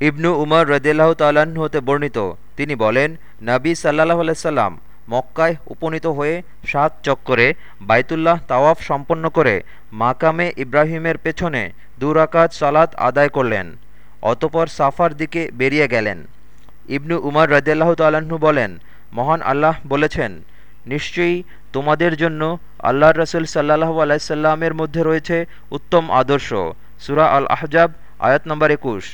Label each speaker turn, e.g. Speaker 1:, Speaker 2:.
Speaker 1: ইবনু উমর রদিল্লাহ তাল্লাহ্ন হতে বর্ণিত। তিনি বলেন, নাবী সাল্লাহ আলাইসাল্লাম মক্কায় উপনীত হয়ে সাত চক্করে বাইতুল্লাহ তাওয়াফ সম্পন্ন করে মাকামে ইব্রাহিমের পেছনে দুরাকাত সালাত আদায় করলেন, অতপর সাফার দিকে বেরিয়ে গেলেন। ইবনু উমর রদিয়াল্লাহ তাল্লাহ্ন বলেন, মহান আল্লাহ বলেছেন, নিশ্চয়ই তোমাদের জন্য আল্লাহ রসুল সাল্লাহ আলাইসাল্লামের মধ্যে রয়েছে উত্তম আদর্শ। সুরা আল আহজাব আয়াত নম্বর একুশ।